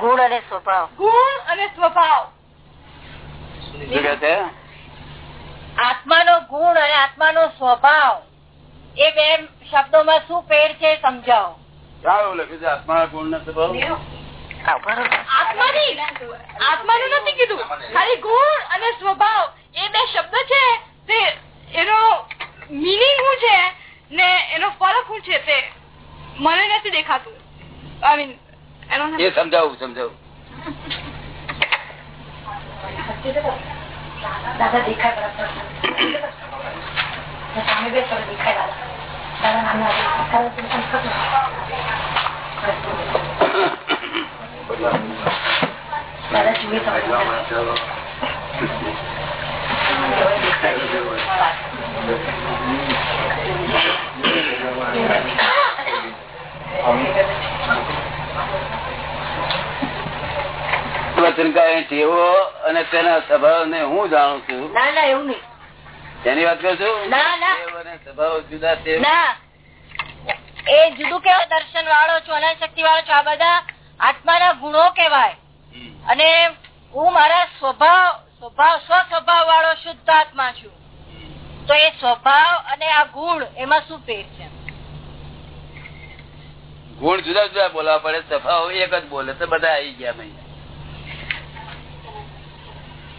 ગુણ અને સ્વભાવ. ગુણ અને સ્વભાવ. આત્માનો ગુણ અને આત્માનો સ્વભાવ. એ બે શબ્દોમાં શું ફેર છે સમજાવો. સારું લખ્યું છે આત્મા ગુણ ને સ્વભાવ. આત્માનું? નથી કીધું. ખાલી ગુણ અને સ્વભાવ. એ બે શબ્દ છે તે એનો મિનિંગ શું છે ને એનો ફરક શું છે તે મને નથી દેખાતું. આઈ મીન એ સમજાવું સમજાવું. દાદા દેખાય સામે બે દેખાય દાદા. દાદા જુએ ટેવો અને તેના સ્વભાવ ને હું જાણું છું. ના ના એવું નહીં. તેની વાત કરું છું? સ્વભાવ જુદા છે. એ જુદું કેવો દર્શન વાળો છો અનંત શક્તિ વાળો છો આ બધા આત્માના ગુણો કેવાય અને હું મારા સ્વભાવ સ્વભાવ સ્વ સ્વભાવ વાળો શુદ્ધ આત્મા છું. તો એ સ્વભાવ અને આ ગુણ એમાં શું ફેર છે? ગુણ જુદા જુદા બોલવા પડે સ્વભાવ એક જ બોલે તો બધા આવી ગયા ભાઈ સમ-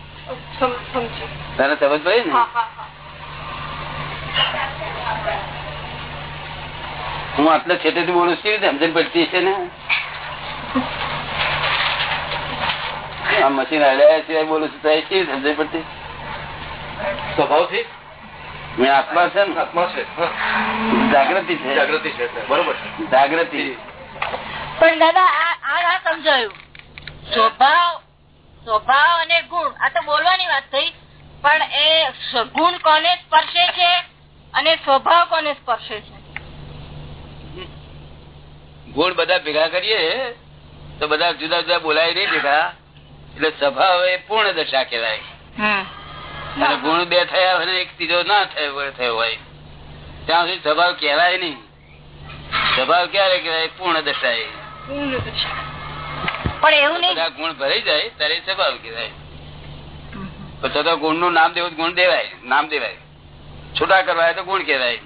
સમજી તને સમજ. પડી ને? હા આટલે છેટેથી બોલું કેવી રીતે? સમજણ પડતી છે ને? આ મશીન હડાયા સિવાય બોલું છું તો એ કેવી સમજણ પડતી? સ્વભાવથી મેં આત્મા છે ને? આત્મા છે જાગૃતિ છે. જાગૃતિ છે. બરોબર છે. જાગૃતિ. પણ દાદા આ આ સમજાયું. સ્વભાવ સ્વભાવ અને ગુણ. આ તો બોલવાની વાત થઈ પણ એ ગુણ કોને સ્પર્શે છે અને સ્વભાવ કોને સ્પર્શે છે? ગુણ બધા ભેગા કરીએ તો બધા જુદા જુદા બોલાય નહીં ભેગા. એટલે સ્વભાવ એ પૂર્ણ દશા કહેવાય. અને ગુણ બે થયા હોય એક ત્રીજો ના થયો હોય થયો હોય. ત્યાં સુધી સ્વભાવ કહેવાય નહીં. સ્વભાવ ક્યારે કહેવાય? પૂર્ણ દશા એ. પૂર્ણ દશા. પણ એવું નહીં. ગુણ ભરાઈ જાય ત્યારે સ્વભાવ કહેવાય. તો ગુણનું નામ દેવું ગુણ દેવાય નામ દેવાય. છૂટા કરવા તો ગુણ કહેવાય.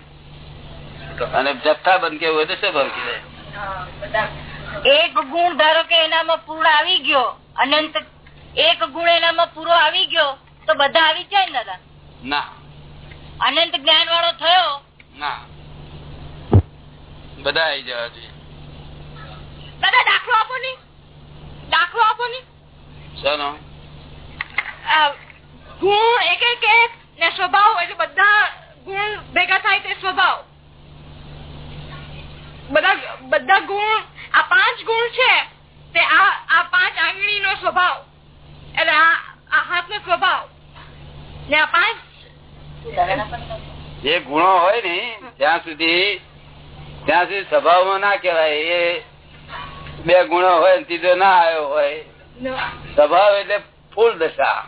અને જથ્થા બંધ કેવું હોય તો સ્વભાવ કહેવાય. એક ગુણ ધારો કે એનામાં પૂર્ણ આવી ગયો અનંત એક ગુણ એનામાં પૂરો આવી ગયો તો બધા આવી જાય ને દાદા? ના. અનંત જ્ઞાન વાળો થયો? ના. બધા આવી જવા જોઈએ. દાદા દાખલો આપો ની દાખલો આપો ની. શાનો ગુણ એક એક એક ને સ્વભાવ એટલે બધા ગુણ ભેગા થાય તે સ્વભાવ. બધા બધા ગુણ આ પાંચ ગુણ છે તે આ આ પાંચ આંગળી નો સ્વભાવ. એટલે આ આ હાથ નો સ્વભાવ. ને આ પાંચ જે ગુણો હોય ને ત્યાં સુધી ત્યાં સુધી સ્વભાવમાં ના કહેવાય એ બે ગુણો હોય ત્રીજો ના આવ્યો હોય સ્વભાવ એટલે ફૂલ દશા.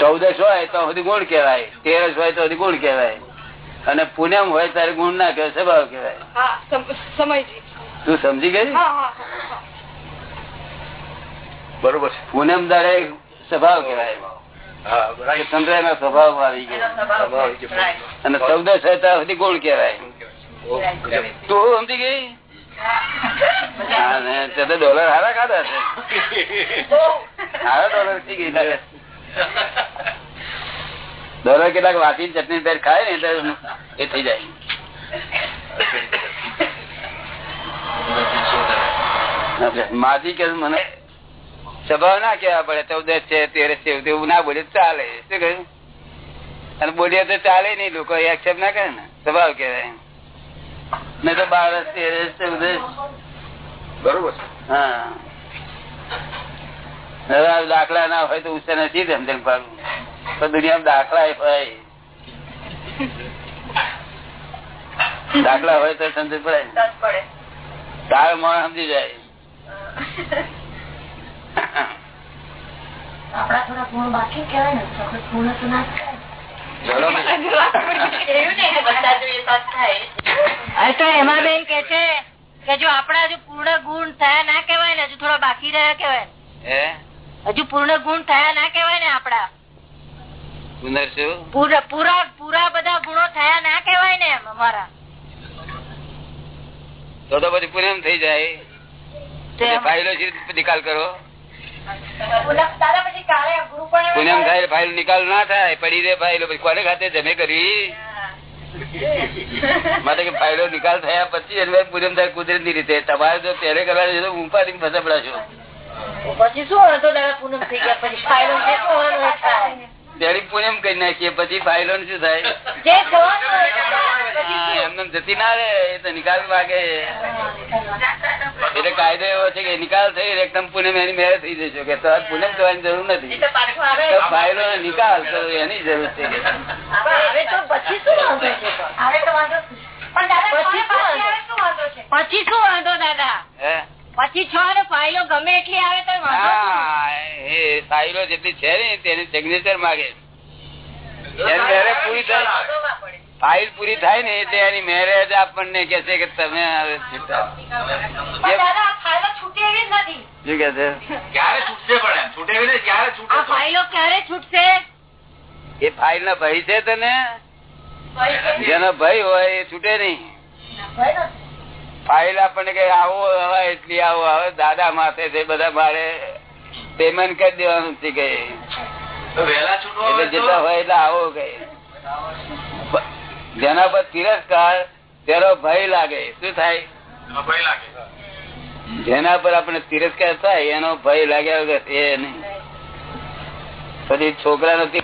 ચૌદશ હોય તો સુધી ગુણ કેવાય તેરસ હોય તો ગુણ કેવાય અને પુણ્યમ હોય ત્યારે ગુણ ના કેવાય સ્વભાવ કહેવાય. હા સમ- સમયજી તું સમજી ગઈ? હા હા હા બરોબર છે. પૂનમ દાડે સ્વભાવ કેવાય ના સ્વભાવ આવી ગયો. સ્વભાવ અને ચૌદશ હોય ત્યાં સુધી ગુણ કહેવાય. ઓકે. તું સમજી ગઈ? ડોલર હારા ખાધા છે. હારા ડોલર ગઈ ડોલર કેટલાક વાસી ચટણી ખાય ને એ થઈ જાય. માજી કે મને સ્વભાવ ના કેવા પડે ચૌદસ છે તેરસ છે, એવું ના બોલે, ચાલે. શું કહ્યું? અને બોલીએ તો ચાલે નહીં, લોકો એક્સેપ્ટ ના કરે ને. સ્વભાવ કહેવાય નહીં તો બારસ તેરસ ચૌદસ બરોબર છે. હા. દાખલા ના હોય તો ઉત્સાહ નથી સમજણ પાડવું. પણ દુનિયામાં દાખલા હોય. દાખલા હોય તો સમજ પડે. તાર મોણ સમજી જાય. આપડા થોડા ગુણ બાકી કેવાય ને. પૂર્ણ તો ના એમાં બેન કે છે કે જો આપડા હજુ પૂર્ણ ગુણ થયા ના કેવાય ને હજુ થોડા બાકી રહ્યા કેવાય હજુ પૂર્ણ ગુણ થયા ના કેવાય ને આપડા પૂરા પૂરા પૂરા બધા ગુણો થયા ના કેવાય ને એમ અમારા. તો તો પછી પુનમ થઈ જાય. નિકાલ કરો. પુનમ થાય ફાઇલ નિકાલ ના થાય પડી રે ફાઇલો પછી કોને ખાતે જમે કરી? માટે કે ફાઇલો નિકાલ થયા પછી એને પૂનમ થાય કુદરતની રીતે. તમારે જો ત્યારે કરવા તો ઉપાધિ ફસપડાશો પછી શું દાદા પૂનમ થઈ ગયા પછી ફાઇલો. ત્યારે પૂનમ કરી નાખીએ પછી ફાઇલો શું થાય. હા, એમને જતી ના રે એ તો નિકાલ માગે એટલે કાયદો એવો છે કે નિકાલ થઈ એકદમ પુનમ એની મેળ થઈ જશે. કે પુનમ જવાની જરૂર નથી. તો નિકાલ તો એની જરૂર છે. કે પણ હવે તો પછી શું વાંધો પણ દાદા પછી છે પછી શું વાંધો દાદા? હે? પછી છ ને ફાઇલો ગમે એટલી આવે તો ફાઇલો જેટલી છે ને તેની સિગ્નેચર માગે. પૂરી થાય ફાઇલ પૂરી થાય ને એટલે એની મેરેજ આપણને કે છે કે તમે હવે છૂટા. પણ દાદા આ ફાઇલો છૂટે એવી જ નથી. શું કે છે? ક્યારે છૂટશે પણ છૂટે ક્યારે છૂટે ફાઇલો ક્યારે છૂટશે? એ ફાઇલ ના ભય છે તને? જેનો ભય હોય એ છૂટે નહીં. ફાઇલ આપણને કઈ આવો હવે એટલી આવો. હવે દાદા માથે છે બધા મારે પેમેન્ટ કરી દેવાનું છે કે. તો વહેલા છૂટવા એટલે હોય જેટલા હોય એટલે આવો કે. જેના પર તિરસ્કાર તેનો ભય લાગે. શું થાય? ભય લાગે. જેના પર આપણે તિરસ્કાર થાય એનો ભય લાગ્યા વગર એ નહીં. પછી છોકરા નથી.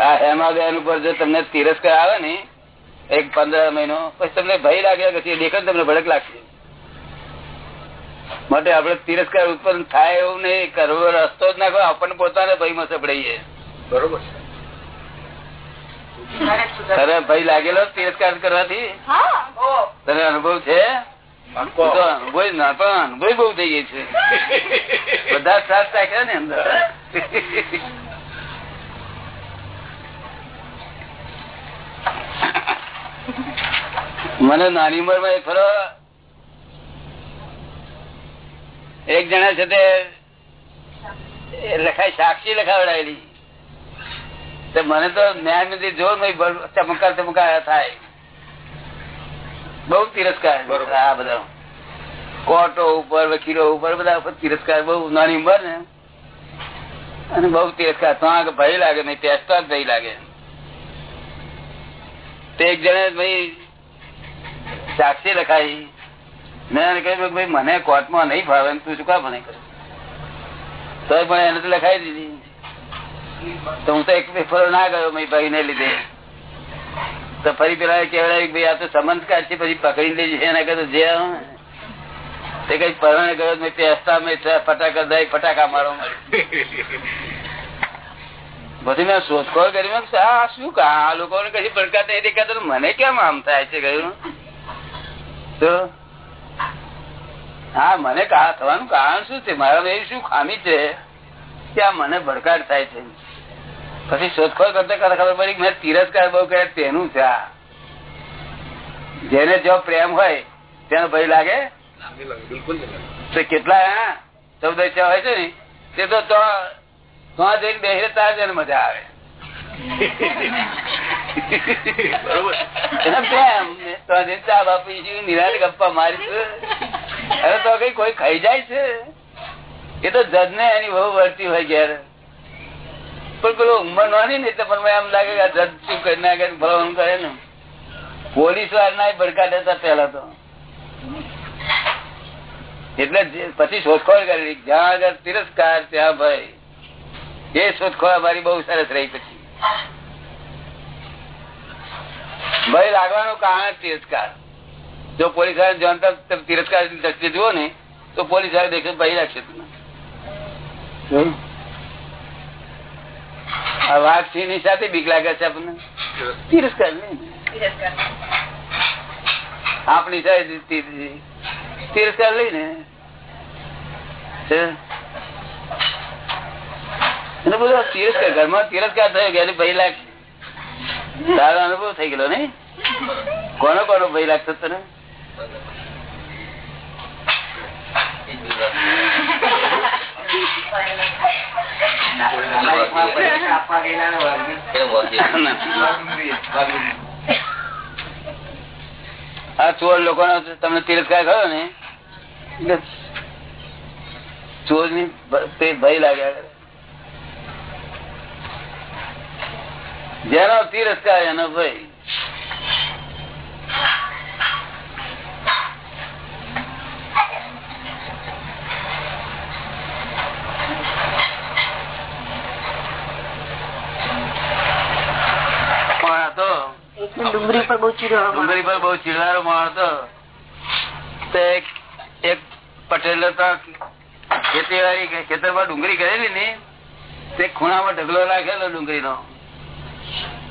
આ હેમાબેન ઉપર જો તમને તિરસ્કાર આવે ને એક પંદર મહિનો પછી તમને ભય લાગ્યા પછી દેખો તમને ભડક લાગશે. માટે આપણે તિરસ્કાર ઉત્પન્ન થાય એવું નહીં કરવો રસ્તો જ નાખો આપણને પોતાને ભયમાં સપડાઈએ. બરોબર છે. ભાઈ લાગેલો તિરસ્કાર કરવાથી? તને અનુભવ છે? અનુભવ જ ના પણ અનુભવ બહુ થઈ ગઈ છે. બધા સાથ રાખ્યા ને અંદર. મને નાની ઉંમરમાં એક ફરો એક જણા છે તે લખાય સાક્ષી લખાવડાયેલી. મને તો ન્યાય નથી જોર ચમકાર ચમકાર થાય. બઉ તિરસ્કાર. આ બધા કોર્ટો ઉપર વકીલો ઉપર બધા ઉપર તિરસ્કાર બહુ નાની ઉંમર ને. અને બહુ તિરસ્કાર. તો આગળ ભય લાગે નહીં ટેસ્ટ જ ભય લાગે. તે એક જણે ભાઈ સાક્ષી લખાઈ. મેં કહ્યું ભાઈ, મને કોર્ટમાં નહીં ફાવે ને તું મને કરે? તો પણ એને તો લખાઈ દીધી. તો હું તો એક પેપર ના ગયો ભાઈ ને લીધે. તો ફરી પેલા કહેવાય ભાઈ, આ તો સમંતકાર છે, પછી પકડી લેજે એના કરતા જે તે કઈ પરણે ગયો મેં પેસતા, મેં ફટાકા દઈ, ફટાકા મારો પછી મેં શોધખોળ કરી શું કા આ લોકોને કઈ પડકાર નહીં દેખાતો મને કેમ આમ થાય છે? કહ્યું. તો હા મને થવાનું કારણ શું છે? મારા એવી શું ખામી છે? કે આ મને ભડકાટ થાય છે? પછી શોધખોળ કરતા કરતા ખબર પડી મેં તિરસ્કાર બહુ કર્યા તેનું છે આ. જેને જો પ્રેમ હોય તેનો ભય લાગે? બિલકુલ કેટલા ચૌદ હોય છે ને તે તો જઈને બેસે તાર જઈને મજા આવે. બરોબર. પ્રેમ તો જઈને ચા બાપી નિરાશ ગપ્પા મારીશું. હવે તો કઈ કોઈ ખાઈ જાય છે? એ તો જજ ને એની બહુ વળતી હોય ઘેર પણ પેલો ઉંમર નાની ને એટલે પણ એમ લાગે કે જજ શું કરી નાખે ભલામણ કરે ને. પોલીસવાળા ભડકા દેતા પેલા તો. એટલે પછી શોધખોળ કરેલી જ્યાં આગળ તિરસ્કાર, ત્યાં ભાઈ એ શોધખોળ અમારી બહુ સરસ રહી પછી. ભય લાગવાનું કારણ તિરસ્કાર. જો પોલીસવાળા જાણતા તમે તિરસ્કારની દ્રષ્ટિએ જુઓ ને તો પોલીસવાળા દેખે ભય રાખશે તમને આ વાઘ સિંહની સાથે બીક લાગે છે આપણને. તિરસ્કાર નહીં. આપણી સાથે તિરસ્કાર લઈને? એને બધો તિરસ્કાર ઘરમાં તિરસ્કાર થયો કે એની ભાઈ લાગશે? તારો અનુભવ થઈ ગયેલો નઈ કોનો કોનો ભય લાગતો તને? આ ચોર લોકો તમને તિરસ્કાર કરો ને? ચોરની ભય લાગ્યા. જેનો તિરસ્કાર એનો ભય પણ હતો ડુંગળી પર બહુ ડુંગળી પર બહુ ચીડવારો માણસ હતો. તો એક પટેલ હતો ખેતીવાડી ખેતરમાં ડુંગળી કરેલી ને તે ખૂણામાં ઢગલો રાખેલો ડુંગળીનો.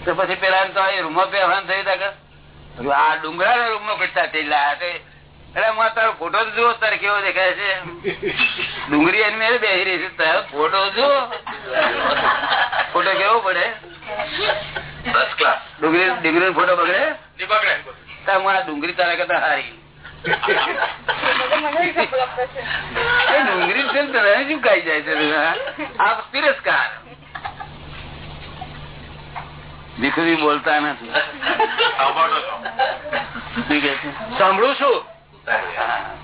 તો પછી પેલા તો રૂમમાં પહેરવાનું થયું તા આ ડુંગળા ના રૂમમાં ફીટતા થઈ એટલે હું તારો ફોટો તો જુઓ તારે કેવો દેખાય છે? ડુંગળી એની મેરે બેસી રહી છે. તારો ફોટો જુઓ. ફોટો કેવો પડે? ફર્સ્ટ ક્લાસ ડુંગળી ડુંગળી ફોટો બગડે? આ ડુંગળી તારા કરતા હારી. ડુંગળી છે તને શું ખાઈ જાય છે આ તિરસ્કાર. દીકરી બોલતા નથી? સાંભળું છું.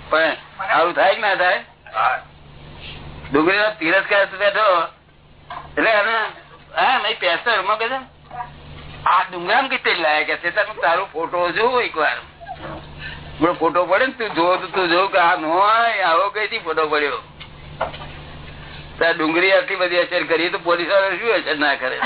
પણ આવું થાય કે ના થાય? ડુંગળી નો તિરસ્કાર બેઠો. એટલે હા નહીં પેસર એમાં બેઠો આ ડુંગરામ કઈ લાયા કે છે તારું તારો ફોટો જોવો એક વાર ફોટો પડે ને તું જોવો તું જો કે આ નો આવો કઈ થી ફોટો પડ્યો? ડુંગળી આટલી બધી અસર કરી તો પોલીસવાળા શું અસર ના કરે?